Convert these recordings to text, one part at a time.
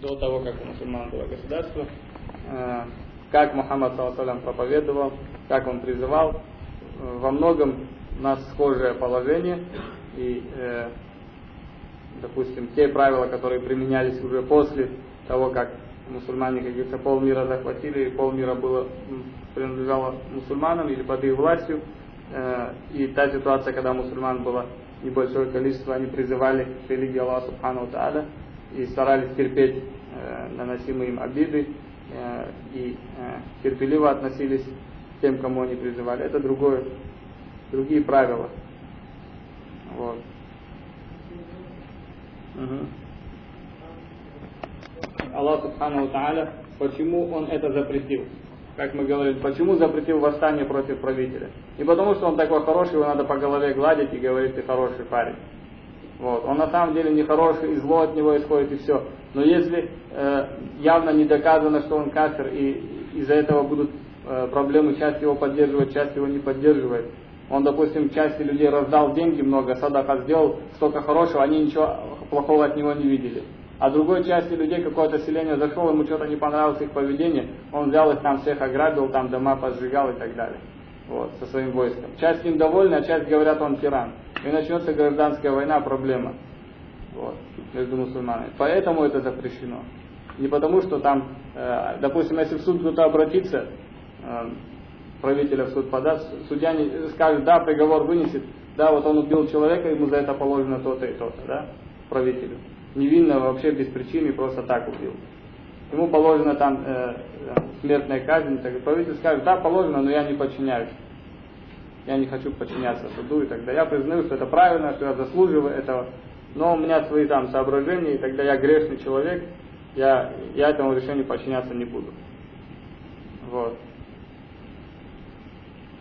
до того, как у мусульман было государство, э, как Мухаммад саллаху проповедовал, как он призывал. Э, во многом у нас схожее положение, и, э, допустим, те правила, которые применялись уже после того, как мусульмане, как говорится, полмира захватили, и полмира было, принадлежало мусульманам или под их властью, и та ситуация, когда мусульман было небольшое количество, они призывали к религии Аллаха Субхану Тааля, и старались терпеть э, наносимые им обиды э, и э, терпеливо относились к тем, кому они призывали. Это другое, другие правила. Вот. Угу. Аллах Субхану Тааля, почему Он это запретил? Как мы говорили, почему запретил восстание против правителя? Не потому, что он такой хороший, его надо по голове гладить и говорить, ты хороший парень. Вот. Он на самом деле нехороший, и зло от него исходит, и все. Но если э, явно не доказано, что он кафир, и из-за этого будут э, проблемы, часть его поддерживает, часть его не поддерживает. Он, допустим, части людей раздал деньги много, садака сделал, столько хорошего, они ничего плохого от него не видели. А другой части людей какое-то селение зашел, ему что-то не понравилось их поведение, он взял их там всех ограбил, там дома поджигал и так далее вот, со своим войском. Часть им довольна, а часть говорят, он тиран. И начнется гражданская война, проблема вот, между мусульманами. Поэтому это запрещено. Не потому, что там, э, допустим, если в суд кто-то обратится, э, правителя в суд подаст, судья не, скажет, да, приговор вынесет, да, вот он убил человека, ему за это положено то-то и то-то, да, правителю. Невинно, вообще без причины, просто так убил ему положена там э, смертная казнь, так правитель скажет, да, положено, но я не подчиняюсь. Я не хочу подчиняться суду и тогда Я признаю, что это правильно, что я заслуживаю этого, но у меня свои там соображения, и тогда я грешный человек, я, я этому решению подчиняться не буду. Вот.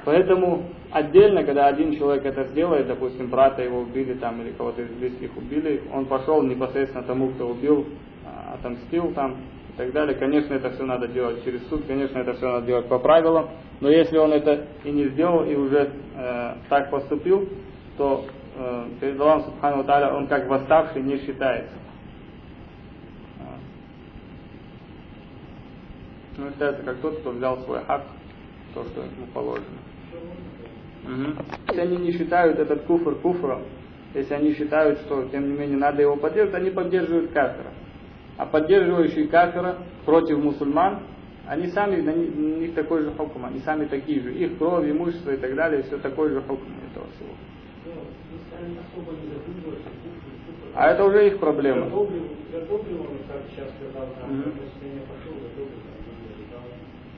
Поэтому отдельно, когда один человек это сделает, допустим, брата его убили там или кого-то из близких убили, он пошел непосредственно тому, кто убил, а, отомстил там, так далее. Конечно, это все надо делать через суд, конечно, это все надо делать по правилам. Но если он это и не сделал, и уже э, так поступил, то э, перед Аллахом Субхану Таля он как восставший не считается. Ну, считается как тот, кто взял свой хак, то, что ему положено. Угу. Если они не считают этот куфр куфром, если они считают, что тем не менее надо его поддерживать, они поддерживают кафира а поддерживающие кафира против мусульман, они сами, на них такой же хукм, они сами такие же. Их кровь, имущество и так далее, все такой же хукм этого всего. А это уже их проблема.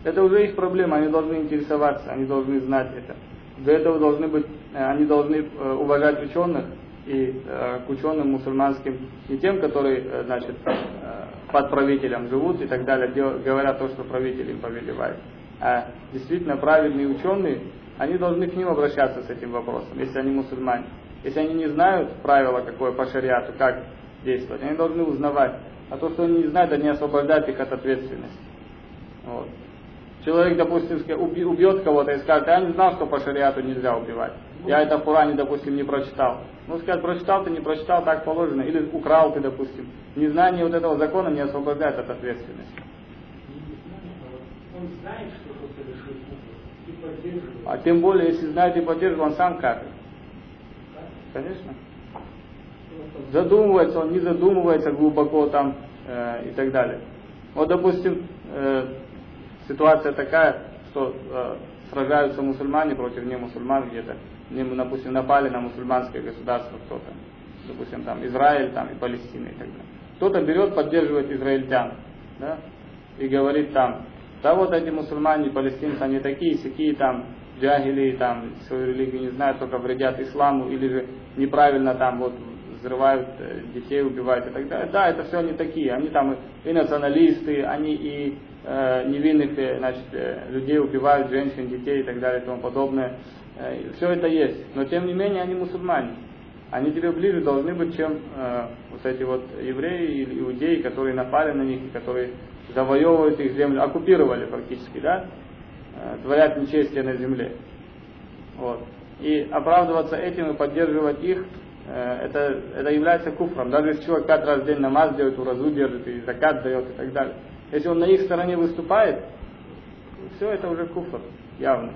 Это уже их проблема, они должны интересоваться, они должны знать это. Для этого должны быть, э, они должны э, уважать ученых, и э, к ученым мусульманским, не тем, которые, э, значит, э, под правителем живут и так далее, дел, говорят то, что правитель им повелевает. А действительно правильные ученые, они должны к ним обращаться с этим вопросом, если они мусульмане. Если они не знают правила какое по шариату, как действовать, они должны узнавать. А то, что они не знают, они освобождают их от ответственности. Вот. Человек, допустим, убьет кого-то и скажет, я не знал, что по шариату нельзя убивать. Я это в Коране, допустим, не прочитал. Ну, сказать, прочитал ты, не прочитал, так положено. Или украл ты, допустим. Незнание вот этого закона не освобождает от ответственности. Он знает, что он совершил и поддерживает. А тем более, если знает и поддерживает, он сам кафир. Конечно. Задумывается, он не задумывается глубоко там э, и так далее. Вот, допустим, э, ситуация такая, что э, сражаются мусульмане против немусульман где-то допустим, напали на мусульманское государство кто-то, допустим, там Израиль там, и Палестина и так далее. Кто-то берет, поддерживает израильтян, да, и говорит там, да вот эти мусульмане, палестинцы, они такие, сякие там, джагили, там, свою религию не знают, только вредят исламу, или же неправильно там вот взрывают э, детей, убивают и так далее. Да, это все они такие, они там и националисты, они и э, невинных э, значит, э, людей убивают, женщин, детей и так далее и тому подобное. Э, все это есть. Но тем не менее они мусульмане. Они тебе ближе должны быть, чем э, вот эти вот евреи или иудеи, которые напали на них, которые завоевывают их землю, оккупировали фактически, да, э, творят нечестие на земле. Вот. И оправдываться этим и поддерживать их, э, это, это является куфром. Даже если человек пять раз в день намаз делает, уразу держит, и закат дает и так далее. Если он на их стороне выступает, все это уже куфр, явно.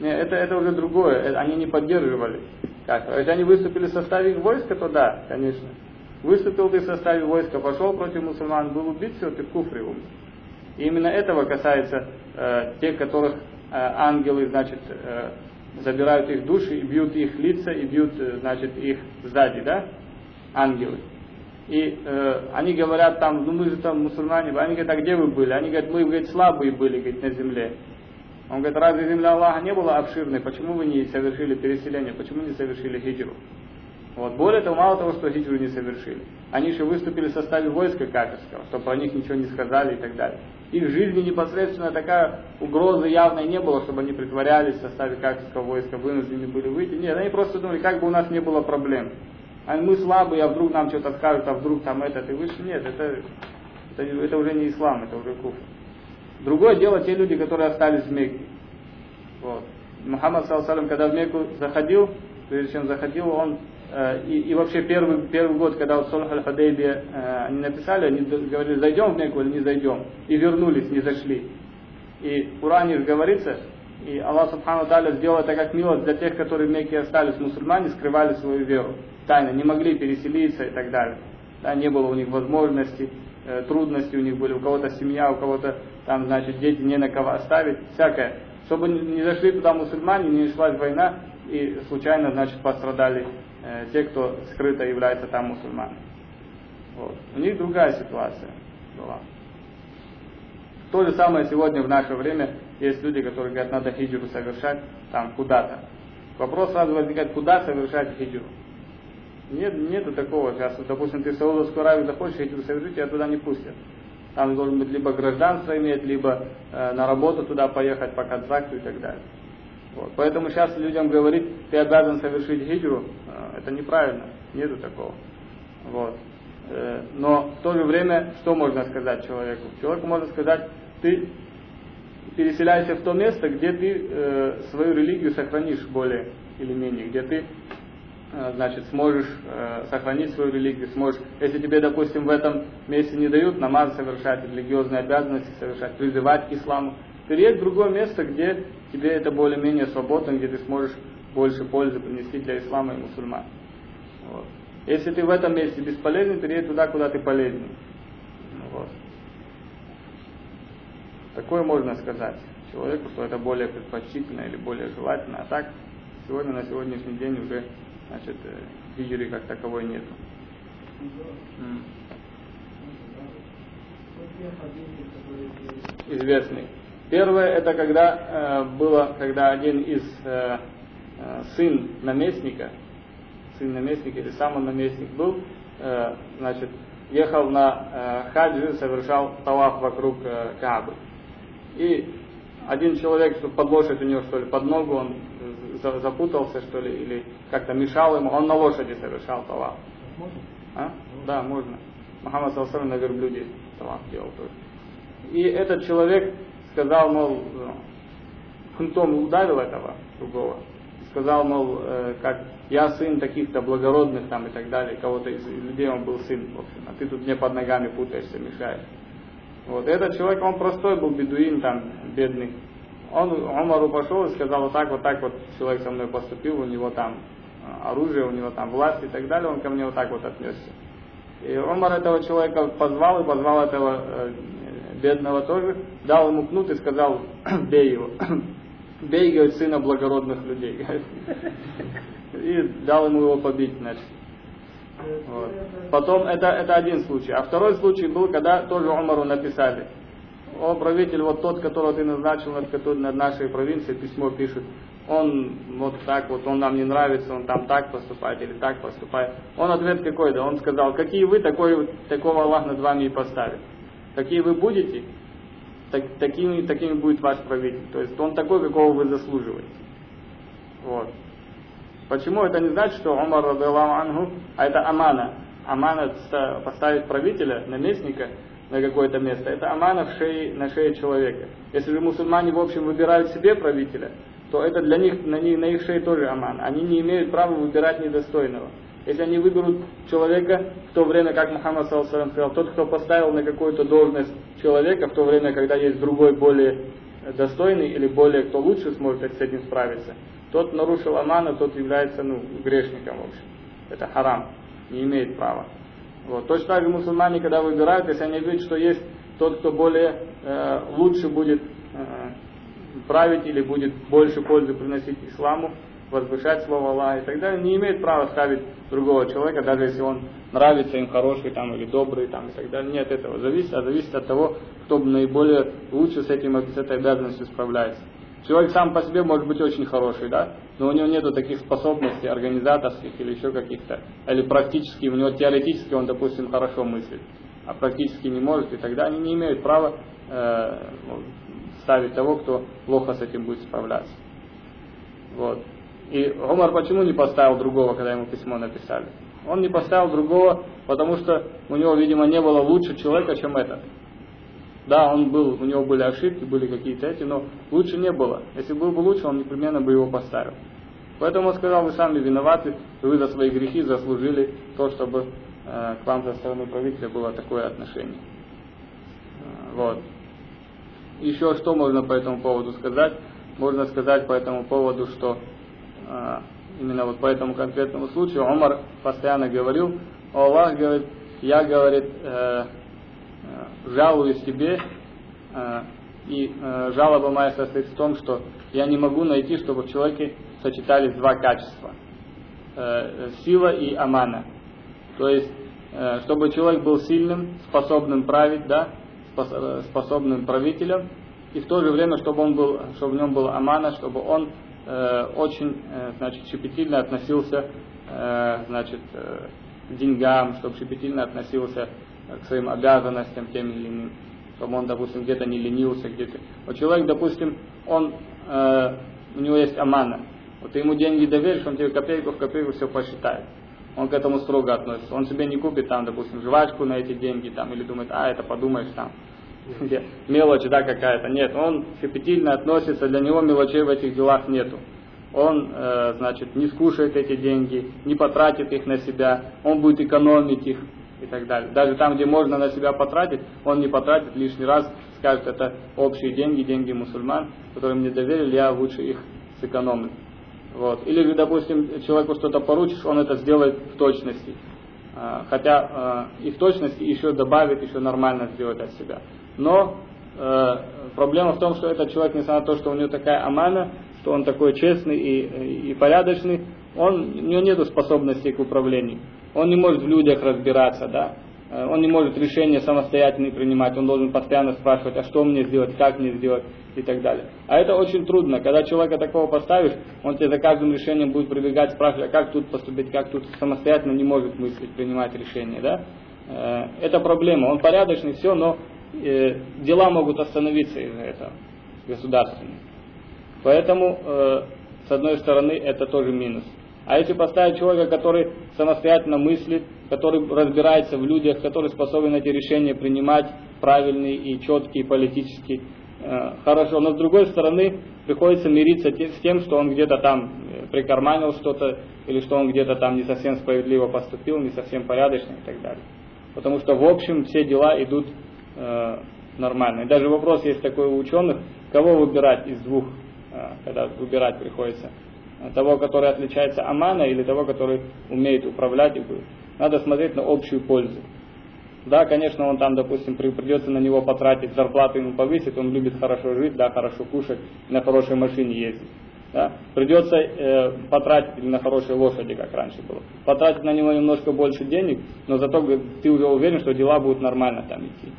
Не, это, это уже другое, они не поддерживали. Как? Если они выступили в составе их войска, то да, конечно. Выступил ты в составе войска, пошел против мусульман, был убит, все, ты в куфре умер. И именно этого касается э, тех, которых э, ангелы, значит, э, забирают их души и бьют их лица, и бьют, э, значит, их сзади, да, ангелы. И э, они говорят там, ну мы же там мусульмане, они говорят, а где вы были? Они говорят, мы, говорит, слабые были, говорит, на земле. Он говорит, разве земля Аллаха не была обширной, почему вы не совершили переселение, почему не совершили хиджру? Вот. Более того, мало того, что хиджру не совершили, они еще выступили в составе войска кафирского, чтобы про них ничего не сказали и так далее. Их жизни непосредственно такая угроза явной не было, чтобы они притворялись в составе кафирского войска, вынуждены были выйти. Нет, они просто думали, как бы у нас не было проблем. А мы слабые, а вдруг нам что-то скажут, а вдруг там этот и выше. Нет, это, это, это уже не ислам, это уже куфр. Другое дело те люди, которые остались в Мекке. Вот. Мухаммад, саллаллаху когда в Мекку заходил, прежде чем заходил, он Э, и, и вообще первый, первый год, когда вот Сулх аль-Хадейби э, они написали, они говорили, зайдем в Мекку или не зайдем, и вернулись, не зашли. И в Уране говорится, и Аллах Субхану Таля сделал это как милость для тех, которые в Мекке остались мусульмане, скрывали свою веру тайно, не могли переселиться и так далее. Да, не было у них возможности, трудности у них были, у кого-то семья, у кого-то там, значит, дети не на кого оставить, всякое. Чтобы не зашли туда мусульмане, не началась война, и случайно, значит, пострадали э, те, кто скрыто является там мусульманами. Вот. У них другая ситуация была. То же самое сегодня в наше время есть люди, которые говорят, надо хиджру совершать там куда-то. Вопрос сразу возникает, куда совершать хиджру? Нет, нету такого. Сейчас, допустим, ты в Саудовскую Аравию захочешь хиджру совершить, тебя туда не пустят. Там должен быть либо гражданство иметь, либо э, на работу туда поехать по контракту и так далее. Вот. Поэтому сейчас людям говорить, ты обязан совершить хиджру, э, это неправильно, нету такого. Вот. Э, но в то же время, что можно сказать человеку? Человеку можно сказать, ты переселяйся в то место, где ты э, свою религию сохранишь более или менее, где ты значит, сможешь э, сохранить свою религию, сможешь, если тебе, допустим, в этом месте не дают намаз совершать, религиозные обязанности совершать, призывать к исламу, переедь в другое место, где тебе это более-менее свободно, где ты сможешь больше пользы принести для ислама и мусульман. Вот. Если ты в этом месте бесполезный, переедь туда, куда ты полезный. Вот. Такое можно сказать человеку, что это более предпочтительно или более желательно. А так, сегодня на сегодняшний день уже значит, хиджри как таковой нету. Известный. Первое, это когда э, было, когда один из э, э, сын наместника, сын наместника или сам он наместник был, э, значит, ехал на э, хаджи, совершал талаф вокруг э, Каабы. И один человек, что под лошадь у него, что ли, под ногу, он запутался, что ли, или как-то мешал ему, он на лошади совершал талаф. Можно? А? Да, можно. Мухаммад Салсалам на верблюде талаф делал тоже. И этот человек сказал, мол, хунтом ударил этого другого, сказал, мол, э, как я сын таких-то благородных там и так далее, кого-то из людей он был сын, в общем, а ты тут мне под ногами путаешься, мешаешь. Вот этот человек, он простой был, бедуин там, бедный. Он Омару пошел и сказал, вот так, вот так вот человек со мной поступил, у него там э, оружие, у него там власть и так далее, он ко мне вот так вот отнесся. И Омар этого человека позвал и позвал этого э, бедного тоже, дал ему кнут и сказал, бей его. Бей, говорит, сына благородных людей. И дал ему его побить, значит. Вот. Потом, это, это один случай. А второй случай был, когда тоже Умару написали. О, правитель, вот тот, которого ты назначил над, над нашей провинцией, письмо пишет. Он вот так вот, он нам не нравится, он там так поступает или так поступает. Он ответ какой то Он сказал, какие вы, такой, такого Аллах над вами и поставит какие вы будете, так, такими, такими будет ваш правитель. То есть он такой, какого вы заслуживаете. Вот. Почему это не значит, что Умар Ангу, а это амана. Амана поставить правителя, наместника, на какое-то место. Это амана в шее, на шее человека. Если же мусульмане в общем выбирают себе правителя, то это для них, на, них, на их шее тоже аман. Они не имеют права выбирать недостойного. Если они выберут человека в то время, как Мухаммад сказал, тот, кто поставил на какую-то должность человека, в то время, когда есть другой более достойный или более кто лучше сможет с этим справиться, тот нарушил амана, тот является ну, грешником в общем. Это харам, не имеет права. Вот. Точно так же мусульмане, когда выбирают, если они видят, что есть тот, кто более э, лучше будет э, править или будет больше пользы приносить исламу, возвышать слово Аллаха и так далее, не имеет права ставить другого человека, даже если он нравится им хороший там, или добрый там, и так далее. Нет этого. Зависит, а зависит от того, кто наиболее лучше с, этим, с этой обязанностью справляется. Человек сам по себе может быть очень хороший, да, но у него нет таких способностей организаторских или еще каких-то, или практически, у него теоретически он, допустим, хорошо мыслит, а практически не может, и тогда они не имеют права э, ставить того, кто плохо с этим будет справляться. Вот. И Омар почему не поставил другого, когда ему письмо написали? Он не поставил другого, потому что у него, видимо, не было лучше человека, чем этот. Да, он был, у него были ошибки, были какие-то эти, но лучше не было. Если был бы лучше, он непременно бы его поставил. Поэтому он сказал, вы сами виноваты, вы за свои грехи заслужили то, чтобы э, к вам со стороны правителя было такое отношение. Э, вот. Еще что можно по этому поводу сказать? Можно сказать по этому поводу, что э, именно вот по этому конкретному случаю Омар постоянно говорил, Аллах говорит, я, говорит, э, жалуюсь тебе, э, и э, жалоба моя состоит в том, что я не могу найти, чтобы в человеке сочетались два качества. Э, сила и амана. То есть, чтобы человек был сильным, способным править, да, способным правителем, и в то же время, чтобы, он был, чтобы в нем был амана, чтобы он очень значит, щепетильно относился значит, к деньгам, чтобы щепетильно относился к своим обязанностям тем или иным, чтобы он, допустим, где-то не ленился, где-то. Вот человек, допустим, он, э, у него есть амана. Вот ты ему деньги доверишь, он тебе копейку в копейку все посчитает. Он к этому строго относится. Он себе не купит там, допустим, жвачку на эти деньги там, или думает, а, это подумаешь там мелочь, да, какая-то. Нет, он щепетильно относится, для него мелочей в этих делах нету. Он, э, значит, не скушает эти деньги, не потратит их на себя, он будет экономить их и так далее. Даже там, где можно на себя потратить, он не потратит лишний раз, скажет, это общие деньги, деньги мусульман, которые мне доверили, я лучше их сэкономлю. Вот. Или допустим, человеку что-то поручишь, он это сделает в точности. А, хотя а, и в точности еще добавит, еще нормально сделать от себя. Но э, проблема в том, что этот человек, несмотря на то, что у него такая амана, что он такой честный и, и порядочный, он, у него нет способности к управлению. Он не может в людях разбираться, да. Э, он не может решения самостоятельно принимать, он должен постоянно спрашивать, а что мне сделать, как мне сделать и так далее. А это очень трудно. Когда человека такого поставишь, он тебе за каждым решением будет прибегать, спрашивать, а как тут поступить, как тут самостоятельно не может мыслить, принимать решения. Да? Э, это проблема. Он порядочный, все, но э, дела могут остановиться из-за этого государственные. Поэтому, с одной стороны, это тоже минус. А если поставить человека, который самостоятельно мыслит, который разбирается в людях, который способен эти решения принимать правильные и четкие политически, э, хорошо. Но с другой стороны, приходится мириться с тем, что он где-то там э, прикарманил что-то, или что он где-то там не совсем справедливо поступил, не совсем порядочно и так далее. Потому что в общем все дела идут э, нормально. И даже вопрос есть такой у ученых, кого выбирать из двух, э, когда выбирать приходится. Того, который отличается амана или того, который умеет управлять. Надо смотреть на общую пользу. Да, конечно, он там, допустим, придется на него потратить, зарплату ему повысить, он любит хорошо жить, да, хорошо кушать, на хорошей машине ездить. Да? Придется э, потратить или на хорошей лошади, как раньше было. Потратить на него немножко больше денег, но зато ты уже уверен, что дела будут нормально там идти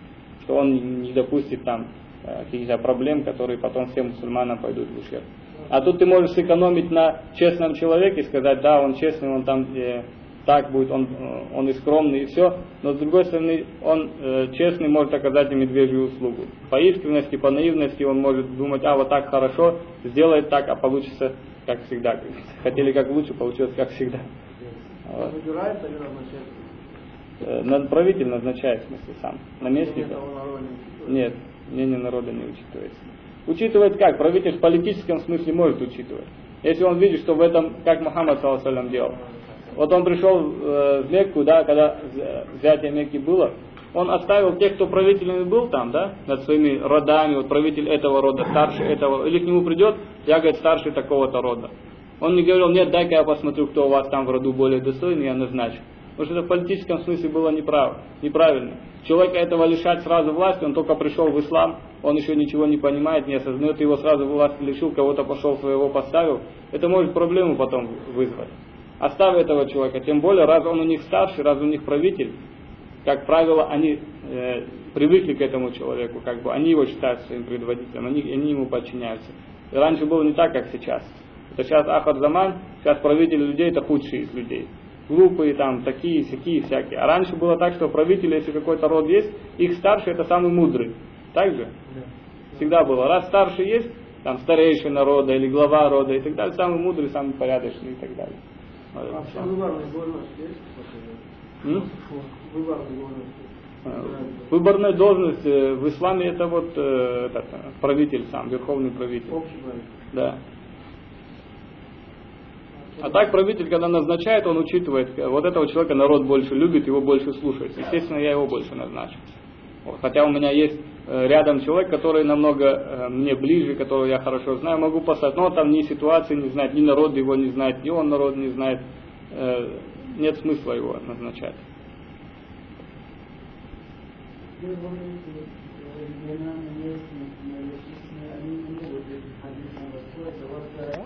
что он не допустит там э, каких-то проблем, которые потом всем мусульманам пойдут в ущерб. А тут ты можешь сэкономить на честном человеке, сказать, да, он честный, он там э, так будет, он, э, он и скромный, и все. Но с другой стороны, он э, честный может оказать им медвежью услугу. По искренности, по наивности он может думать, а вот так хорошо, сделает так, а получится как всегда. Хотели как лучше, получилось как всегда. Вот. Выбирается ли Э, над правитель назначает, в смысле, сам. Наместника. Нет, мнение народа не учитывается. Учитывает как? Правитель в политическом смысле может учитывать. Если он видит, что в этом, как Мухаммад саллаху делал. Вот он пришел э, в Мекку, да, когда взятие Мекки было, он оставил тех, кто правителями был там, да, над своими родами, вот правитель этого рода, старший этого, или к нему придет, я, говорит, старший такого-то рода. Он не говорил, нет, дай-ка я посмотрю, кто у вас там в роду более достойный, я назначу. Потому что это в политическом смысле было неправ, неправильно. Человека этого лишать сразу власти, он только пришел в ислам, он еще ничего не понимает, не осознает, его сразу власти лишил, кого-то пошел своего поставил. Это может проблему потом вызвать. Оставь этого человека, тем более, раз он у них старший, раз у них правитель, как правило, они э, привыкли к этому человеку, как бы они его считают своим предводителем, они, они ему подчиняются. И раньше было не так, как сейчас. Это сейчас Ахад Заман, сейчас правители людей это худшие из людей глупые, там, такие, всякие, всякие. А раньше было так, что правители, если какой-то род есть, их старший это самый мудрый. Так же? Да. Всегда было. Раз старший есть, там старейшина рода или глава рода и так далее, самый мудрый, самый порядочный и так далее. А что выборная должность есть? Выборная должность э, в исламе это вот э, этот, правитель сам, верховный правитель. Да. А так правитель, когда назначает, он учитывает, вот этого человека народ больше любит, его больше слушает. Естественно, я его больше назначу. Хотя у меня есть э, рядом человек, который намного э, мне ближе, которого я хорошо знаю, могу послать. Но там ни ситуации не знает, ни народ его не знает, ни он народ не знает. Э, нет смысла его назначать.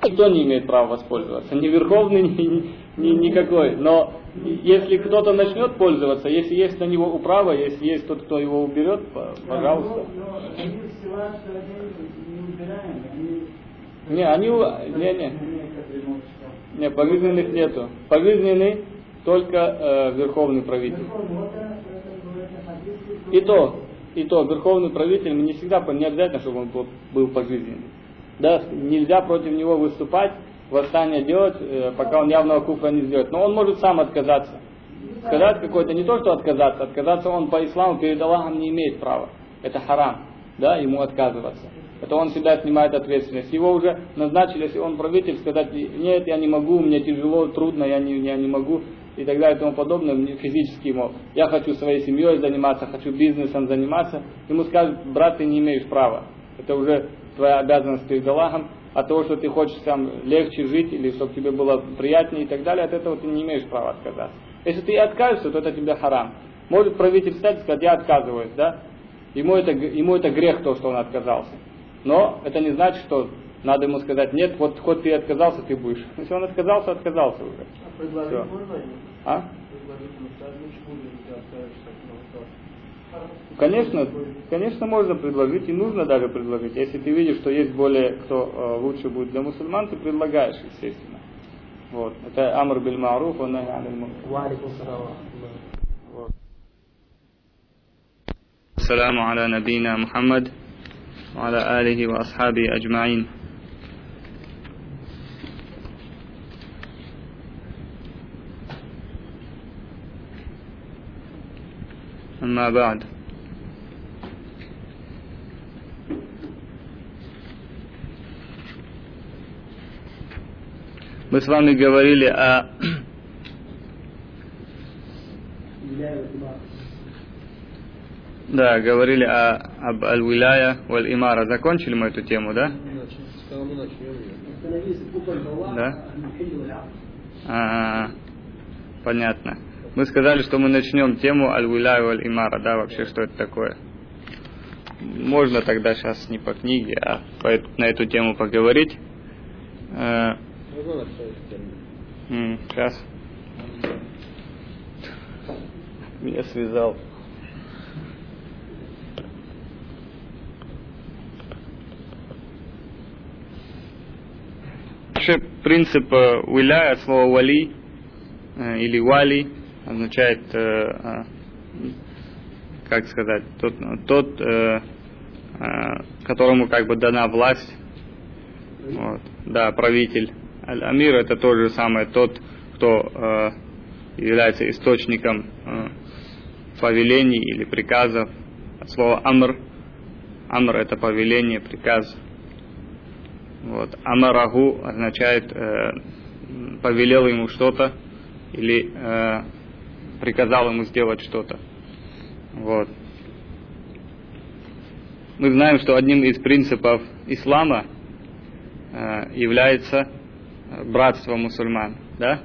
Никто не имеет права воспользоваться, ни верховный, ни, ни, никакой. Но если кто-то начнет пользоваться, если есть на него управа, если есть тот, кто его уберет, пожалуйста. Не, они, не, не, не, пожизненных нету. Пожизненный только э, верховный правитель. И то, и то, верховный правитель, не всегда, не обязательно, чтобы он был пожизненный. Да, нельзя против него выступать, восстание делать, э, пока он явного куфра не сделает. Но он может сам отказаться. Сказать какой-то, не то что отказаться, отказаться он по исламу перед Аллахом не имеет права. Это харам, да, ему отказываться. Это он всегда снимает ответственность. Его уже назначили, если он правитель, сказать, нет, я не могу, мне тяжело, трудно, я не, я не могу, и так далее и тому подобное, физически ему, я хочу своей семьей заниматься, хочу бизнесом заниматься, ему скажут, брат, ты не имеешь права. Это уже твоя обязанность перед Аллахом, от того, что ты хочешь там легче жить, или чтобы тебе было приятнее и так далее, от этого ты не имеешь права отказаться. Если ты откажешься, то это тебе харам. Может правитель встать и сказать, я отказываюсь, да? Ему это, ему это грех то, что он отказался. Но это не значит, что надо ему сказать, нет, вот хоть ты отказался, ты будешь. Если он отказался, отказался уже. А предложить Все. можно? А? Предложить, Конечно, конечно, можно предложить и нужно даже предложить. Если ты видишь, что есть более, кто э, лучше будет для мусульман, ты предлагаешь, естественно. Вот. Это Амр Бель Маруф, он вот. Саламу аля Мухаммад, аля алихи ва асхаби аджмаин. أما بعد Мы с вами говорили о Да, говорили о, об Аль-Виляя Валь-Имара. Закончили мы эту тему, да? Да? А, -а, -а. понятно. Мы сказали, что мы начнем тему Аль-Виляя Валь-Имара, да, вообще, что это такое. Можно тогда сейчас не по книге, а по, на эту тему поговорить. Э, сейчас. Меня связал. Вообще принцип э, уиля от слова вали э, или вали означает, э, э, как сказать, тот, тот э, э, которому как бы дана власть, вот, да, правитель. Аль-Амир это тот же самый тот, кто э, является источником повелений или приказов, от слова амр. Амр это повеление, приказ. Вот. Амарагу означает э, повелел ему что-то или э, приказал ему сделать что-то. Вот. Мы знаем, что одним из принципов ислама э, является братство мусульман, да?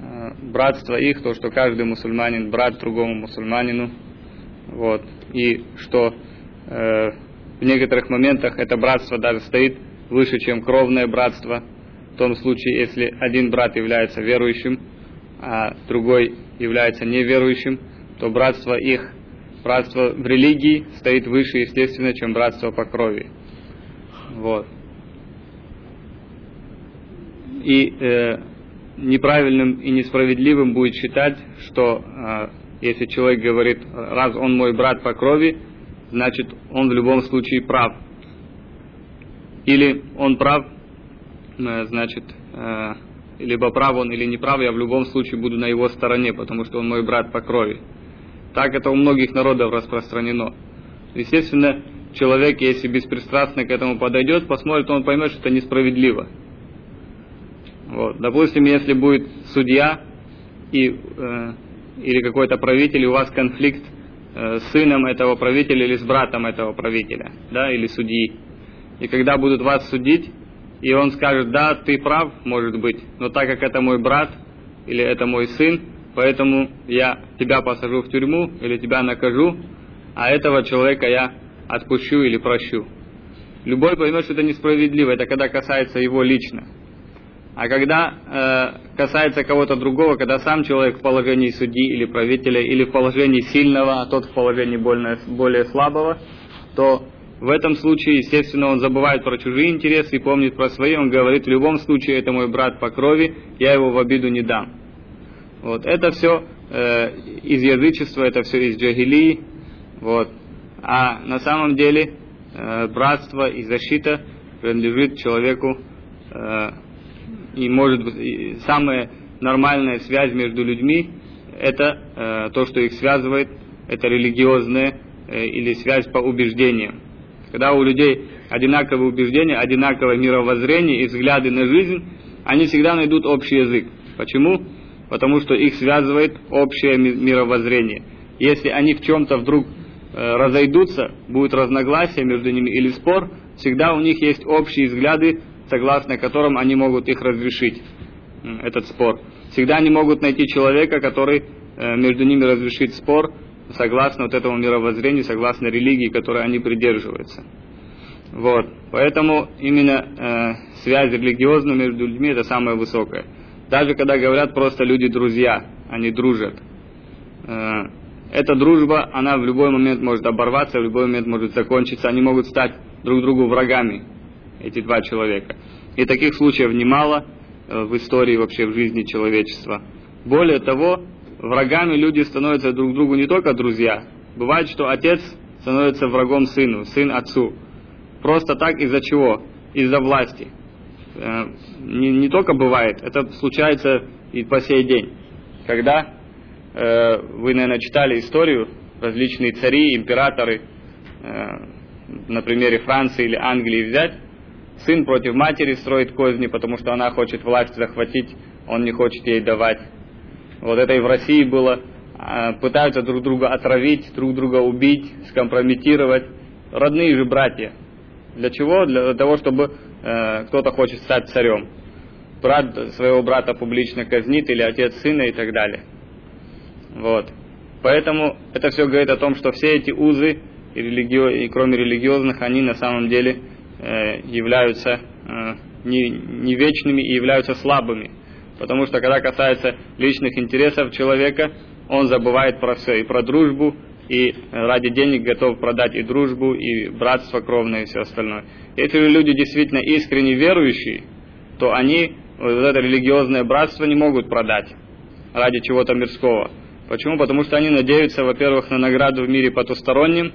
Э, братство их, то, что каждый мусульманин брат другому мусульманину, вот, и что э, в некоторых моментах это братство даже стоит выше, чем кровное братство, в том случае, если один брат является верующим, а другой является неверующим, то братство их, братство в религии стоит выше, естественно, чем братство по крови. Вот. И э, неправильным и несправедливым будет считать, что э, если человек говорит, раз он мой брат по крови, значит он в любом случае прав. Или он прав, э, значит, э, либо прав он или не прав, я в любом случае буду на его стороне, потому что он мой брат по крови. Так это у многих народов распространено. Естественно, человек, если беспристрастно к этому подойдет, посмотрит, он поймет, что это несправедливо. Вот. Допустим, если будет судья и, э, или какой-то правитель, и у вас конфликт э, с сыном этого правителя или с братом этого правителя, да, или судьи. И когда будут вас судить, и он скажет, да, ты прав, может быть, но так как это мой брат или это мой сын, поэтому я тебя посажу в тюрьму или тебя накажу, а этого человека я отпущу или прощу. Любой поймет, что это несправедливо, это когда касается его лично. А когда э, касается кого-то другого, когда сам человек в положении судьи или правителя, или в положении сильного, а тот в положении более, более слабого, то в этом случае, естественно, он забывает про чужие интересы и помнит про свои. Он говорит, в любом случае, это мой брат по крови, я его в обиду не дам. Вот. Это все э, из язычества, это все из джагилии. Вот. А на самом деле э, братство и защита принадлежит человеку э, и может быть самая нормальная связь между людьми это э, то, что их связывает, это религиозная э, или связь по убеждениям. Когда у людей одинаковые убеждения, одинаковое мировоззрение и взгляды на жизнь, они всегда найдут общий язык. Почему? Потому что их связывает общее мировоззрение. Если они в чем-то вдруг э, разойдутся, будет разногласие между ними или спор, всегда у них есть общие взгляды согласно которым они могут их разрешить, этот спор. Всегда они могут найти человека, который э, между ними разрешит спор, согласно вот этому мировоззрению, согласно религии, которой они придерживаются. Вот. Поэтому именно э, связь религиозная между людьми это самое высокое. Даже когда говорят просто люди друзья, они дружат. Э, эта дружба, она в любой момент может оборваться, в любой момент может закончиться, они могут стать друг другу врагами эти два человека. И таких случаев немало э, в истории вообще в жизни человечества. Более того, врагами люди становятся друг другу не только друзья. Бывает, что отец становится врагом сыну, сын отцу. Просто так из-за чего? Из-за власти. Э, не, не только бывает, это случается и по сей день. Когда э, вы, наверное, читали историю, различные цари, императоры, э, на примере Франции или Англии взять, Сын против матери строит козни, потому что она хочет власть захватить, он не хочет ей давать. Вот это и в России было. А, пытаются друг друга отравить, друг друга убить, скомпрометировать. Родные же братья. Для чего? Для того, чтобы э, кто-то хочет стать царем. Брат своего брата публично казнит, или отец сына и так далее. Вот. Поэтому это все говорит о том, что все эти узы, и, религи... и кроме религиозных, они на самом деле Э, являются э, не, не вечными и являются слабыми. Потому что когда касается личных интересов человека, он забывает про все, и про дружбу, и ради денег готов продать и дружбу, и братство кровное, и все остальное. Если люди действительно искренне верующие, то они вот это религиозное братство не могут продать ради чего-то мирского. Почему? Потому что они надеются, во-первых, на награду в мире потустороннем,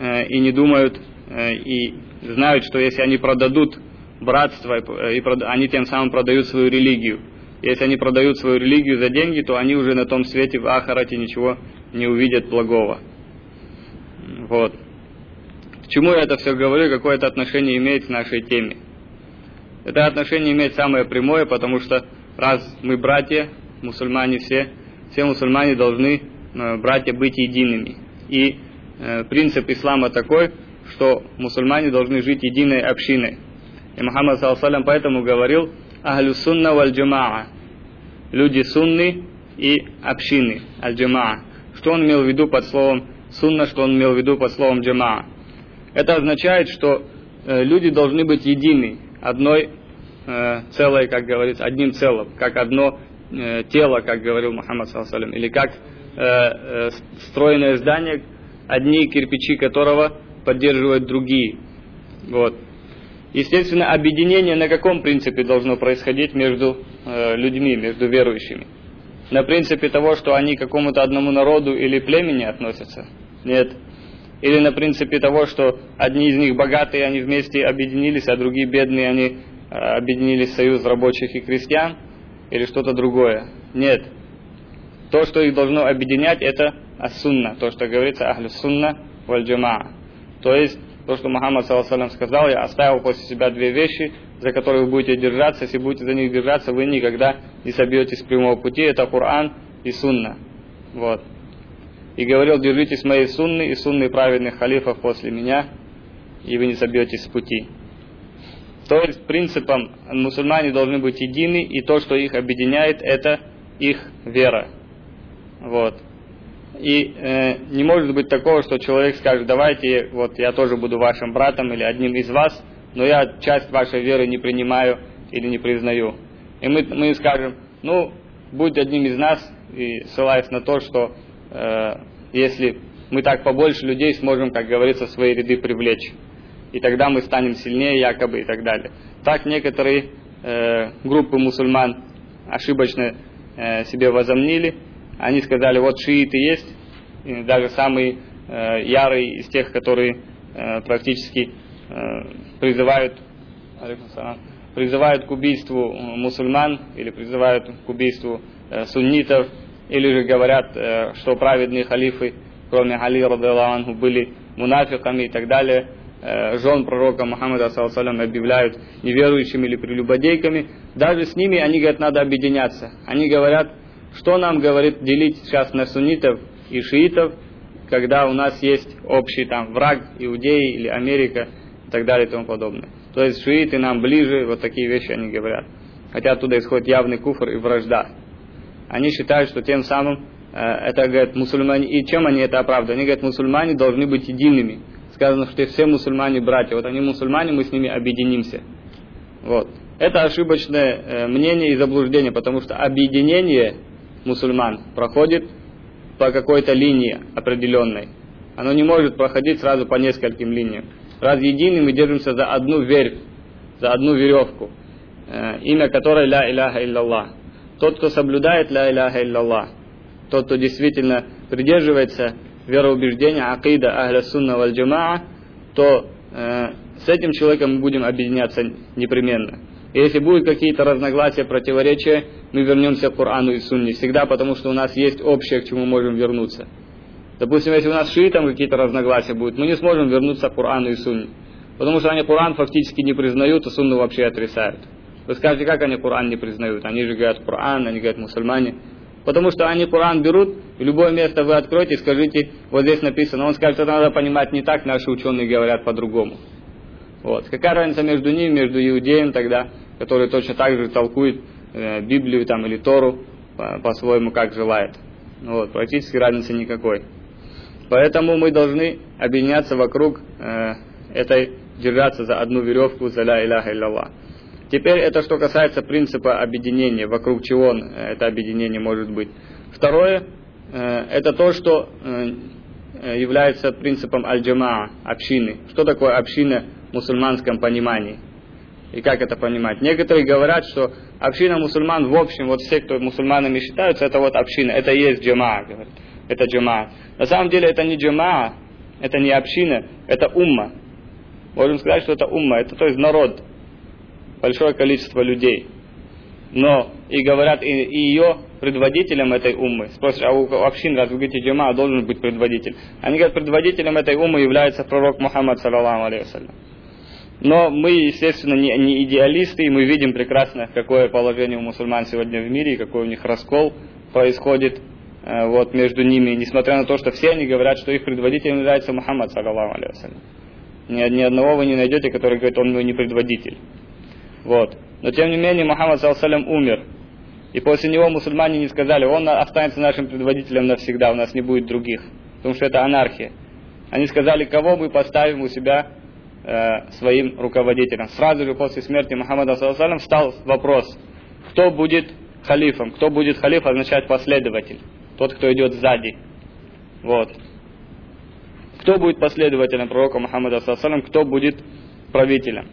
э, и не думают, э, и знают, что если они продадут братство, и, и прод, они тем самым продают свою религию. Если они продают свою религию за деньги, то они уже на том свете в Ахарате ничего не увидят благого. Вот. К чему я это все говорю, какое это отношение имеет к нашей теме? Это отношение имеет самое прямое, потому что раз мы братья, мусульмане все, все мусульмане должны, э, братья, быть едиными. И э, принцип ислама такой, что мусульмане должны жить единой общиной. И Мухаммад саллаллаху поэтому говорил «Ахлю сунна валь джамаа» люди сунны и общины, аль-джамаа. Что он имел в виду под словом сунна, что он имел в виду под словом джамаа? Это означает, что э, люди должны быть едины, одной э, целой, как говорится, одним целым, как одно э, тело, как говорил Мухаммад саллаллаху или как э, э, стройное здание, одни кирпичи которого поддерживают другие. Вот. Естественно, объединение на каком принципе должно происходить между э, людьми, между верующими? На принципе того, что они к какому-то одному народу или племени относятся? Нет. Или на принципе того, что одни из них богатые, они вместе объединились, а другие бедные, они э, объединились в союз рабочих и крестьян? Или что-то другое? Нет. То, что их должно объединять, это ас-сунна, то, что говорится ахлю-сунна валь-джамаа. То есть то, что Мухаммад саллаху сказал, я оставил после себя две вещи, за которые вы будете держаться, если будете за них держаться, вы никогда не собьетесь с прямого пути, это Коран и Сунна. Вот. И говорил, держитесь моей сунны и сунны праведных халифов после меня, и вы не собьетесь с пути. То есть принципом мусульмане должны быть едины, и то, что их объединяет, это их вера. Вот. И э, не может быть такого, что человек скажет, давайте, вот я тоже буду вашим братом или одним из вас, но я часть вашей веры не принимаю или не признаю. И мы, мы скажем, ну, будь одним из нас, и ссылаясь на то, что э, если мы так побольше людей сможем, как говорится, свои ряды привлечь, и тогда мы станем сильнее якобы и так далее. Так некоторые э, группы мусульман ошибочно э, себе возомнили, они сказали, вот шииты есть, и даже самые э, ярые из тех, которые э, практически э, призывают, призывают к убийству мусульман или призывают к убийству э, суннитов, или же говорят, э, что праведные халифы, кроме Али Радаллаху, были мунафиками и так далее, э, жен пророка Мухаммада саллаллаху объявляют неверующими или прелюбодейками, даже с ними они говорят, надо объединяться. Они говорят, что нам говорит делить сейчас на суннитов и шиитов, когда у нас есть общий там враг, иудеи или Америка и так далее и тому подобное. То есть шииты нам ближе, вот такие вещи они говорят. Хотя оттуда исходит явный куфр и вражда. Они считают, что тем самым э, это, говорят, мусульмане, и чем они это оправдывают? Они говорят, мусульмане должны быть едиными. Сказано, что все мусульмане братья. Вот они мусульмане, мы с ними объединимся. Вот. Это ошибочное э, мнение и заблуждение, потому что объединение мусульман проходит по какой-то линии определенной. Оно не может проходить сразу по нескольким линиям. Раз единый мы держимся за одну верь, за одну веревку, э, имя которой ля иляха илляллах. Тот, кто соблюдает ля иляха илляллах, тот, кто действительно придерживается вероубеждения акида ахля сунна валь джамаа, то э, с этим человеком мы будем объединяться непременно. И если будут какие-то разногласия, противоречия, мы вернемся к Корану и Сунне. Всегда потому, что у нас есть общее, к чему можем вернуться. Допустим, если у нас шиитам какие-то разногласия будут, мы не сможем вернуться к Корану и Сунне. Потому что они Коран фактически не признают, а Сунну вообще отрицают. Вы скажете, как они Коран не признают? Они же говорят Коран, они говорят мусульмане. Потому что они Коран берут, и любое место вы откроете и скажите, вот здесь написано. Он скажет, это надо понимать не так, наши ученые говорят по-другому. Вот. Какая разница между ними, между иудеем тогда, который точно так же толкует э, Библию там, или Тору по-своему, как желает. Вот. Практически разницы никакой. Поэтому мы должны объединяться вокруг э, этой, держаться за одну веревку, за ля иляха илlallah. Теперь это что касается принципа объединения, вокруг чего он, э, это объединение может быть. Второе, э, это то, что э, является принципом аль-джамаа, общины. Что такое община мусульманском понимании. И как это понимать? Некоторые говорят, что община мусульман в общем, вот все, кто мусульманами считаются, это вот община, это и есть джамаа, говорят. Это джамаа. На самом деле это не джамаа, это не община, это умма. Можем сказать, что это умма, это то есть народ, большое количество людей. но и говорят и, и ее предводителем этой уммы. Спросишь, а у общин, раз вы говорите джама, должен быть предводитель. Они говорят, предводителем этой уммы является пророк Мухаммад, саллаллаху алейхи Но мы, естественно, не, не идеалисты, и мы видим прекрасно, какое положение у мусульман сегодня в мире, и какой у них раскол происходит э, вот, между ними, несмотря на то, что все они говорят, что их предводителем является Мухаммад, саллаллаху алейхи ни, ни одного вы не найдете, который говорит, он не предводитель. Вот. Но тем не менее Мухаммад саллаллаху умер. И после него мусульмане не сказали, он останется нашим предводителем навсегда, у нас не будет других. Потому что это анархия. Они сказали, кого мы поставим у себя э, своим руководителем. Сразу же после смерти Мухаммада саллаллаху встал вопрос, кто будет халифом. Кто будет халиф означает последователь. Тот, кто идет сзади. Вот. Кто будет последователем пророка Мухаммада саллаллаху кто будет правителем.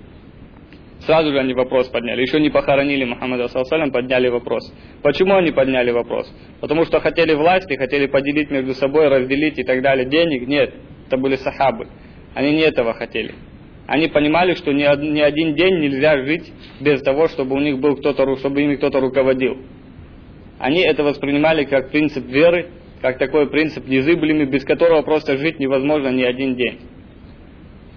Сразу же они вопрос подняли. Еще не похоронили Мухаммада Салсалям, подняли вопрос. Почему они подняли вопрос? Потому что хотели власти, хотели поделить между собой, разделить и так далее. Денег нет. Это были сахабы. Они не этого хотели. Они понимали, что ни, ни один день нельзя жить без того, чтобы у них был кто-то, чтобы ими кто-то руководил. Они это воспринимали как принцип веры, как такой принцип незыблемый, без которого просто жить невозможно ни один день.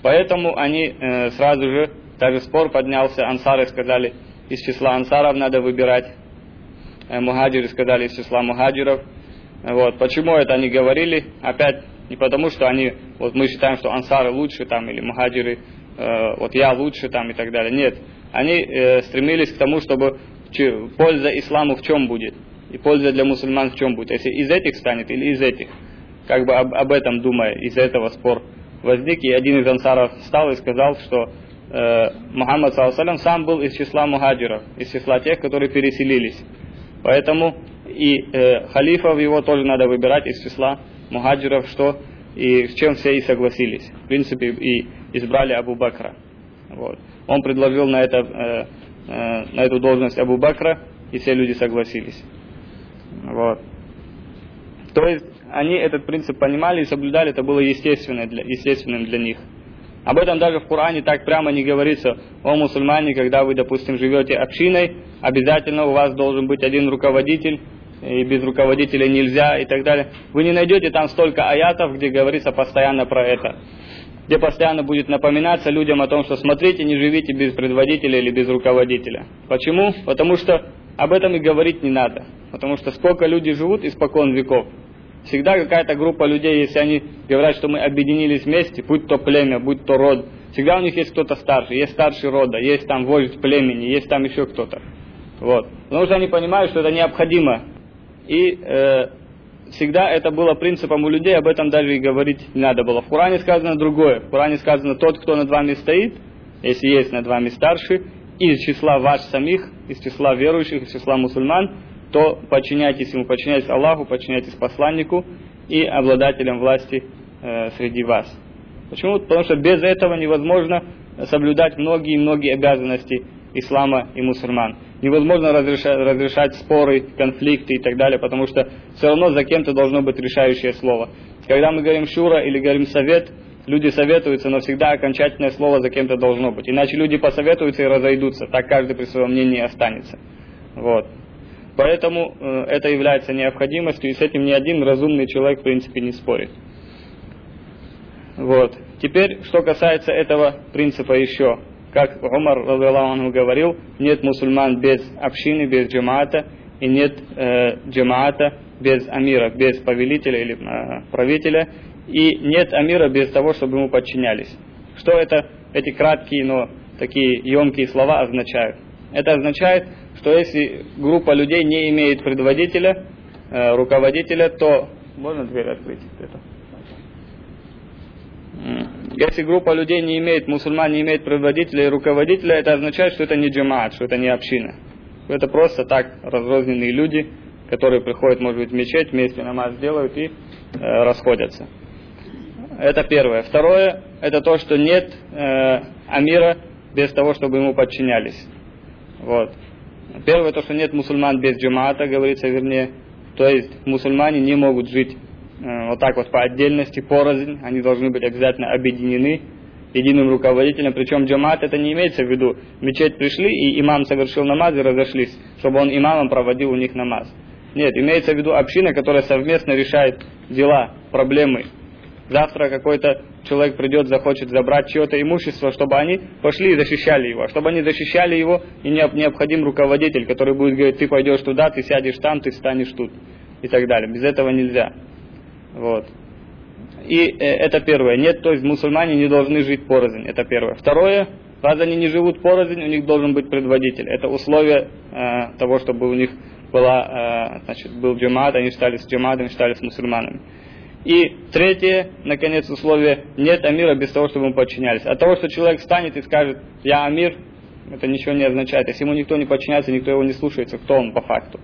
Поэтому они э, сразу же также спор поднялся, ансары сказали, из числа ансаров надо выбирать. Э, мухаджиры сказали, из числа мухаджиров. Вот. Почему это они говорили? Опять не потому, что они, вот мы считаем, что ансары лучше там, или мухаджиры, э, вот я лучше там и так далее. Нет. Они э, стремились к тому, чтобы польза исламу в чем будет. И польза для мусульман в чем будет. Если из этих станет или из этих. Как бы об, об этом думая, из-за этого спор возник. И один из ансаров встал и сказал, что э, Мухаммад саллаллаху сам был из числа мухаджиров, из числа тех, которые переселились. Поэтому и э, халифов его тоже надо выбирать из числа мухаджиров, что и с чем все и согласились. В принципе, и избрали Абу Бакра. Вот. Он предложил на, это, э, э, на эту должность Абу Бакра, и все люди согласились. Вот. То есть они этот принцип понимали и соблюдали, это было естественное для, естественным для них. Об этом даже в Коране так прямо не говорится. О мусульмане, когда вы, допустим, живете общиной, обязательно у вас должен быть один руководитель, и без руководителя нельзя и так далее. Вы не найдете там столько аятов, где говорится постоянно про это. Где постоянно будет напоминаться людям о том, что смотрите, не живите без предводителя или без руководителя. Почему? Потому что об этом и говорить не надо. Потому что сколько люди живут испокон веков, Всегда какая-то группа людей, если они говорят, что мы объединились вместе, будь то племя, будь то род, всегда у них есть кто-то старший, есть старший рода, есть там вождь племени, есть там еще кто-то. Вот. Потому что они понимают, что это необходимо. И э, всегда это было принципом у людей, об этом даже и говорить не надо было. В Коране сказано другое. В Коране сказано, тот, кто над вами стоит, если есть над вами старший, из числа ваш самих, из числа верующих, из числа мусульман, то подчиняйтесь ему, подчиняйтесь Аллаху, подчиняйтесь посланнику и обладателям власти э, среди вас. Почему? Потому что без этого невозможно соблюдать многие-многие обязанности ислама и мусульман. Невозможно разрешать, разрешать споры, конфликты и так далее, потому что все равно за кем-то должно быть решающее слово. Когда мы говорим шура или говорим совет, люди советуются, но всегда окончательное слово за кем-то должно быть. Иначе люди посоветуются и разойдутся, так каждый при своем мнении останется. Вот. Поэтому э, это является необходимостью, и с этим ни один разумный человек в принципе не спорит. Вот. Теперь, что касается этого принципа еще. Как Умар Аллаху говорил, нет мусульман без общины, без джамаата, и нет э, джамаата без амира, без повелителя или э, правителя, и нет амира без того, чтобы ему подчинялись. Что это, эти краткие, но такие емкие слова означают? Это означает, что если группа людей не имеет предводителя, э, руководителя, то можно дверь открыть? Это? Если группа людей не имеет, мусульман не имеет предводителя и руководителя, это означает, что это не джамаат, что это не община. Это просто так разрозненные люди, которые приходят, может быть, в мечеть, вместе намаз делают и э, расходятся. Это первое. Второе, это то, что нет э, амира без того, чтобы ему подчинялись. Вот. Первое, то, что нет мусульман без джумата, говорится вернее. То есть мусульмане не могут жить вот так вот по отдельности, порознь. Они должны быть обязательно объединены. единым руководителем. Причем джамат это не имеется в виду. Мечеть пришли и имам совершил намаз и разошлись, чтобы он имамом проводил у них намаз. Нет, имеется в виду община, которая совместно решает дела, проблемы. Завтра какой-то человек придет, захочет забрать чье-то имущество, чтобы они пошли и защищали его. Чтобы они защищали его, и необходим руководитель, который будет говорить, ты пойдешь туда, ты сядешь там, ты встанешь тут. И так далее. Без этого нельзя. Вот. И э, это первое. Нет, то есть мусульмане не должны жить порознь. Это первое. Второе, раз они не живут порознь, у них должен быть предводитель. Это условие э, того, чтобы у них была, э, значит, был джамат, они считались джаматом, считались мусульманами. И третье, наконец, условие, нет амира без того, чтобы ему подчинялись. От того, что человек встанет и скажет, я амир, это ничего не означает. Если ему никто не подчиняется, никто его не слушается, кто он по факту?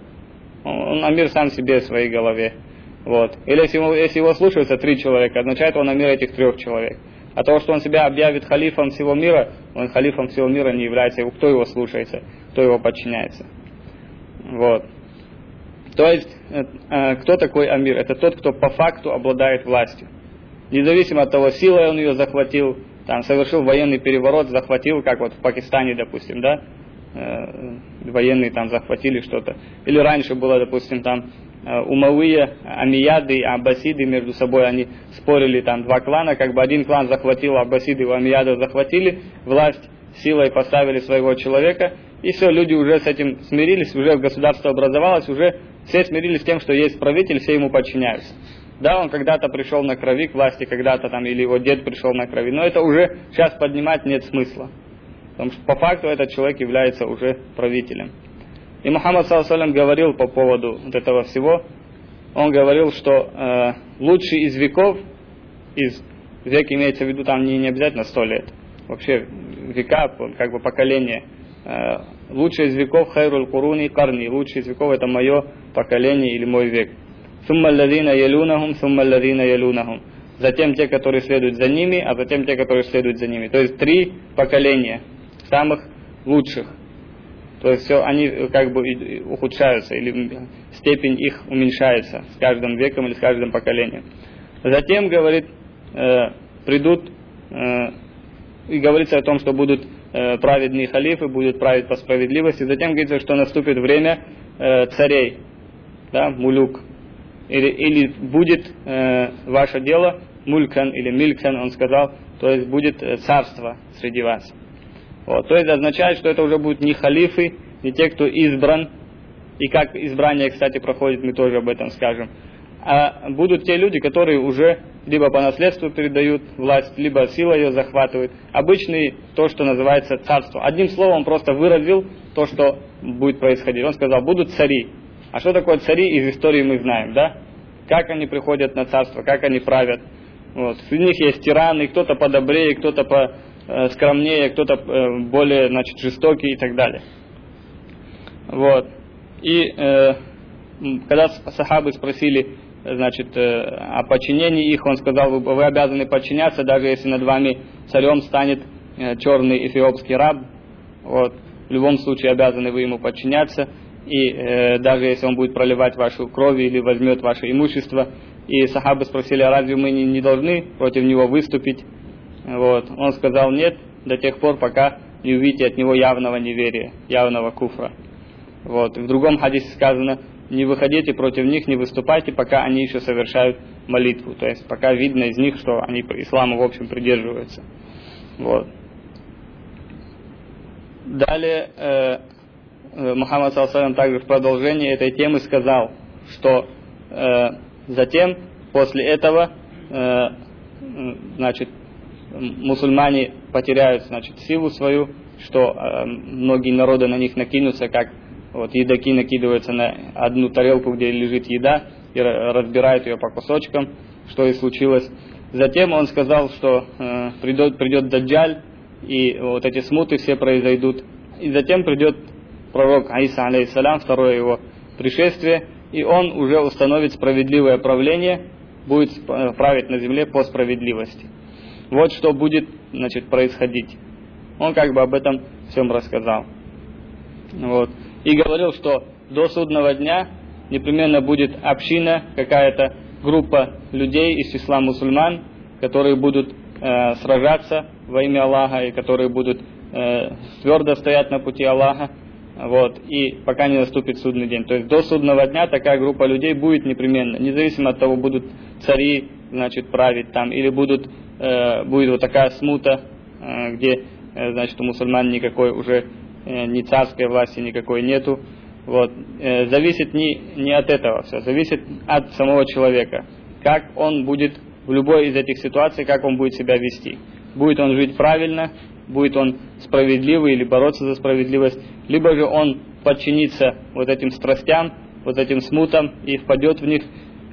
Он амир сам себе в своей голове. Вот. Или если его, если его слушаются три человека, означает он амир этих трех человек. А то, что он себя объявит халифом всего мира, он халифом всего мира не является. Кто его слушается, кто его подчиняется. Вот. То есть, э, э, кто такой амир? Это тот, кто по факту обладает властью. Независимо от того, силой он ее захватил, там, совершил военный переворот, захватил, как вот в Пакистане, допустим, да, э, военные там захватили что-то. Или раньше было, допустим, там э, Умавые, Амияды и Аббасиды между собой, они спорили, там два клана, как бы один клан захватил Аббасиды, у Амиядов захватили власть, силой поставили своего человека, и все, люди уже с этим смирились, уже государство образовалось, уже все смирились с тем, что есть правитель, все ему подчиняются. Да, он когда-то пришел на крови к власти, когда-то там, или его дед пришел на крови, но это уже сейчас поднимать нет смысла. Потому что по факту этот человек является уже правителем. И Мухаммад Саласалям говорил по поводу вот этого всего, он говорил, что э, лучший из веков, из век имеется в виду там не, не обязательно сто лет, вообще века, как бы поколение, э, лучший из веков хайруль куруни карни, лучший из веков это мое поколение или мой век. Сумма ладина ялунахум, сумма. Затем те, которые следуют за ними, а затем те, которые следуют за ними. То есть три поколения самых лучших. То все, они как бы ухудшаются, или степень их уменьшается с каждым веком или с каждым поколением. Затем, говорит, э, придут, э, и говорится о том, что будут э, праведные халифы, будут править по справедливости. Затем говорится, что наступит время э, царей, да, мулюк. Или, или будет э, ваше дело, мулькан или милькан, он сказал, то есть будет э, царство среди вас. Вот, то есть означает, что это уже будут не халифы, не те, кто избран, и как избрание, кстати, проходит, мы тоже об этом скажем, а будут те люди, которые уже либо по наследству передают власть, либо сила ее захватывает. Обычный то, что называется царство. Одним словом, просто выразил то, что будет происходить. Он сказал, будут цари. А что такое цари из истории мы знаем, да? Как они приходят на царство, как они правят. Вот. Среди них есть тираны, кто-то подобрее, кто-то по скромнее, кто-то э, более значит, жестокий и так далее. Вот. И э, когда сахабы спросили, значит, э, о подчинении их, он сказал, вы, вы обязаны подчиняться, даже если над вами царем станет э, черный эфиопский раб. Вот. В любом случае обязаны вы ему подчиняться. И э, даже если он будет проливать вашу кровь или возьмет ваше имущество. И сахабы спросили, а разве мы не, не должны против него выступить? Вот. Он сказал, нет, до тех пор, пока не увидите от него явного неверия, явного куфра. Вот. В другом хадисе сказано, не выходите против них, не выступайте, пока они еще совершают молитву. То есть пока видно из них, что они ислама в общем придерживаются. Вот. Далее э, э Мухаммад Салсалям также в продолжении этой темы сказал, что э, затем, после этого, э, значит, мусульмане потеряют значит, силу свою, что э, многие народы на них накинутся, как вот едаки накидываются на одну тарелку, где лежит еда, и разбирают ее по кусочкам, что и случилось. Затем он сказал, что э, придет, придет Даджаль, и вот эти смуты все произойдут. И затем придет пророк Аиса, алейхиссалям, второе его пришествие, и он уже установит справедливое правление, будет править на земле по справедливости. Вот что будет значит, происходить. Он как бы об этом всем рассказал. Вот и говорил, что до судного дня непременно будет община, какая-то группа людей из числа мусульман, которые будут э, сражаться во имя Аллаха и которые будут э, твердо стоять на пути Аллаха, вот, и пока не наступит судный день. То есть до судного дня такая группа людей будет непременно, независимо от того, будут цари, значит, править там, или будут, э, будет вот такая смута, э, где, э, значит, у мусульман никакой уже э, ни царской власти никакой нету. Вот, э, зависит не, не от этого все, зависит от самого человека, как он будет в любой из этих ситуаций, как он будет себя вести. Будет он жить правильно, будет он справедливый или бороться за справедливость, либо же он подчинится вот этим страстям, вот этим смутам и впадет в них,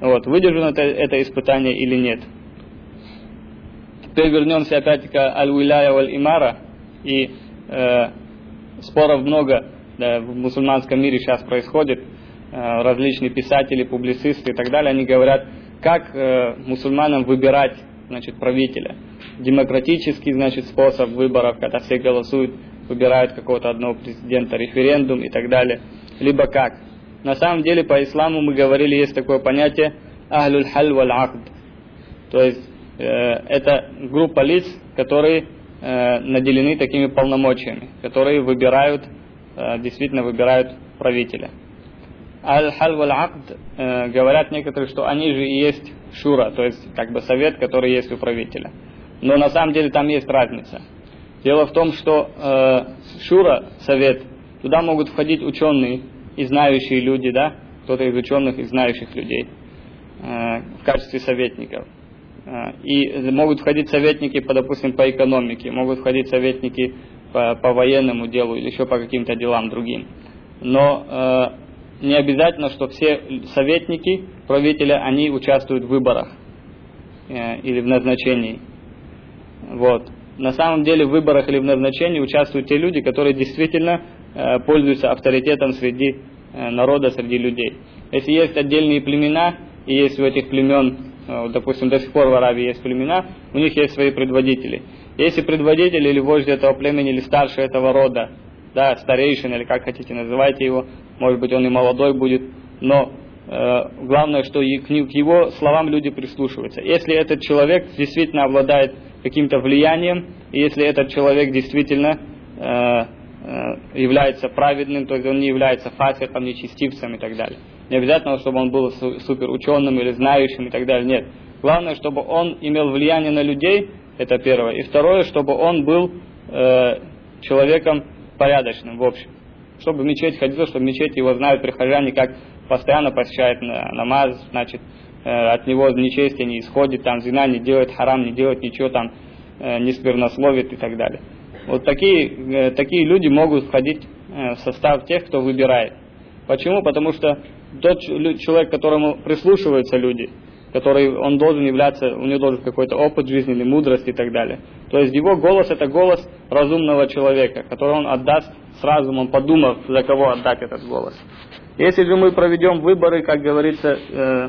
вот, выдержан это, это испытание или нет. Теперь вернемся опять к Аль-Уиляя Валь-Имара, и э, споров много да, в мусульманском мире сейчас происходит, э, различные писатели, публицисты и так далее, они говорят, как э, мусульманам выбирать значит, правителя. Демократический значит, способ выборов, когда все голосуют, выбирают какого-то одного президента, референдум и так далее. Либо как? На самом деле по исламу мы говорили, есть такое понятие ахлюль халь валь акд. То есть э, это группа лиц, которые э, наделены такими полномочиями, которые выбирают, э, действительно выбирают правителя. Аль-Халь валь-Акд, э, говорят некоторые, что они же и есть шура, то есть как бы совет, который есть у правителя. Но на самом деле там есть разница. Дело в том, что э, шура, совет, туда могут входить ученые и знающие люди, да, кто-то из ученых и знающих людей э, в качестве советников. Э, и могут входить советники, по, допустим, по экономике, могут входить советники по, по военному делу или еще по каким-то делам другим. Но э, не обязательно, что все советники правителя, они участвуют в выборах э, или в назначении. Вот. На самом деле в выборах или в назначении участвуют те люди, которые действительно пользуются авторитетом среди э, народа, среди людей. Если есть отдельные племена, и есть у этих племен, э, допустим, до сих пор в Аравии есть племена, у них есть свои предводители. Если предводитель или вождь этого племени, или старший этого рода, да, старейшин, или как хотите называйте его, может быть он и молодой будет, но э, главное, что и к, к его словам люди прислушиваются. Если этот человек действительно обладает каким-то влиянием, и если этот человек действительно э, э, является праведным, то есть он не является фасиком, нечестивцем и так далее. Не обязательно, чтобы он был супер ученым или знающим и так далее, нет. Главное, чтобы он имел влияние на людей, это первое. И второе, чтобы он был э, человеком порядочным в общем чтобы мечеть ходил, чтобы в мечети его знают прихожане, как постоянно посещает намаз, значит, э, от него нечестие не исходит, там зина не делает, харам не делает, ничего там э, не сквернословит и так далее. Вот такие, э, такие люди могут входить в состав тех, кто выбирает. Почему? Потому что тот человек, которому прислушиваются люди, который он должен являться, у него должен какой-то опыт жизненной мудрости и так далее. То есть его голос это голос разумного человека, который он отдаст с разумом, подумав, за кого отдать этот голос. Если же мы проведем выборы, как говорится, э,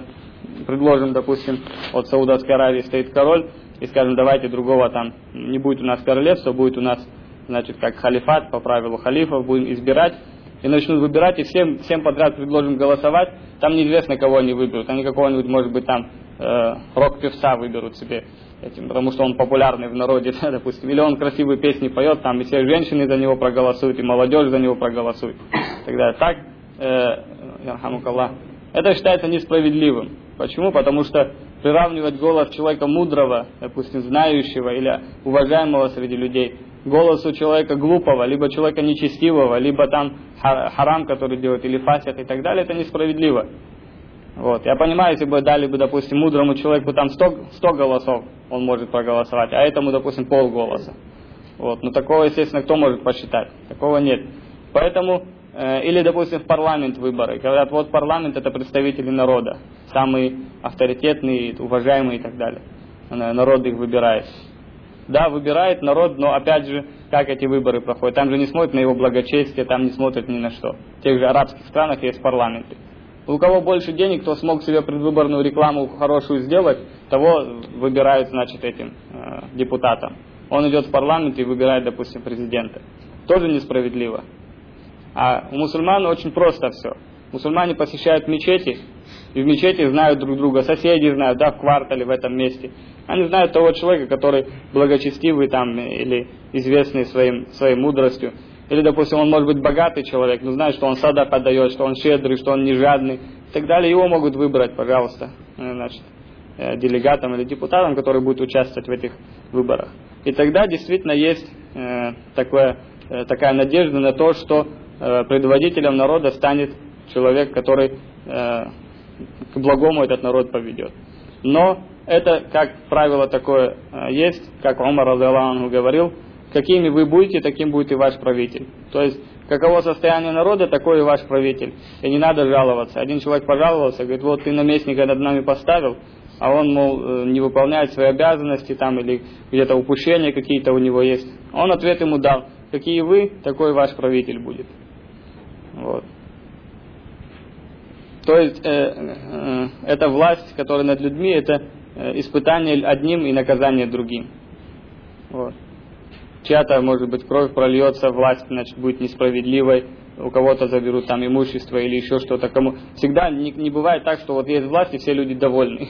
предложим, допустим, от Саудовской Аравии стоит король, и скажем, давайте другого там, не будет у нас королевства, будет у нас, значит, как халифат, по правилу халифов, будем избирать, и начнут выбирать, и всем, всем подряд предложим голосовать, там неизвестно, кого они выберут. Они какого-нибудь, может быть, там э, рок-певца выберут себе этим, потому что он популярный в народе, да, допустим. Или он красивые песни поет, там и все женщины за него проголосуют, и молодежь за него проголосует. Тогда так, э, это считается несправедливым. Почему? Потому что приравнивать голос человека мудрого, допустим, знающего или уважаемого среди людей, голосу человека глупого, либо человека нечестивого, либо там харам, который делает, или фасят и так далее, это несправедливо. Вот. Я понимаю, если бы дали бы, допустим, мудрому человеку там 100, 100 голосов, он может проголосовать, а этому, допустим, полголоса. Вот. Но такого, естественно, кто может посчитать? Такого нет. Поэтому, э, или, допустим, в парламент выборы. Говорят, вот парламент это представители народа, самые авторитетные, уважаемые и так далее. Народ их выбирает. Да, выбирает народ, но опять же, как эти выборы проходят. Там же не смотрят на его благочестие, там не смотрят ни на что. В тех же арабских странах есть парламенты. У кого больше денег, кто смог себе предвыборную рекламу хорошую сделать, того выбирают, значит, этим э, депутатом. Он идет в парламент и выбирает, допустим, президента. Тоже несправедливо. А у мусульман очень просто все. Мусульмане посещают мечети, И в мечети знают друг друга, соседи знают, да, в квартале, в этом месте. Они знают того человека, который благочестивый там или известный своим, своей мудростью. Или, допустим, он может быть богатый человек, но знает, что он садак отдает, что он щедрый, что он не жадный и так далее. Его могут выбрать, пожалуйста, э, значит, э, делегатом или депутатом, который будет участвовать в этих выборах. И тогда действительно есть э, такое, такая надежда на то, что предводителем народа станет человек, который к благому этот народ поведет. Но это, как правило, такое э, есть, как Умар Радалану говорил, какими вы будете, таким будет и ваш правитель. То есть, каково состояние народа, такой и ваш правитель. И не надо жаловаться. Один человек пожаловался, говорит, вот ты наместника над нами поставил, а он, мол, э, не выполняет свои обязанности там, или где-то упущения какие-то у него есть. Он ответ ему дал, какие вы, такой ваш правитель будет. Вот. То есть, э, э, эта власть, которая над людьми, это э, испытание одним и наказание другим. Вот. Чья-то, может быть, кровь прольется, власть, значит, будет несправедливой, у кого-то заберут там имущество или еще что-то. Кому... Всегда не, не бывает так, что вот есть власть и все люди довольны.